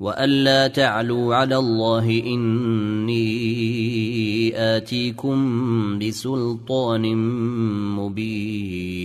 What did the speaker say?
والا تعلوا على الله اني اتيكم بسلطان مبين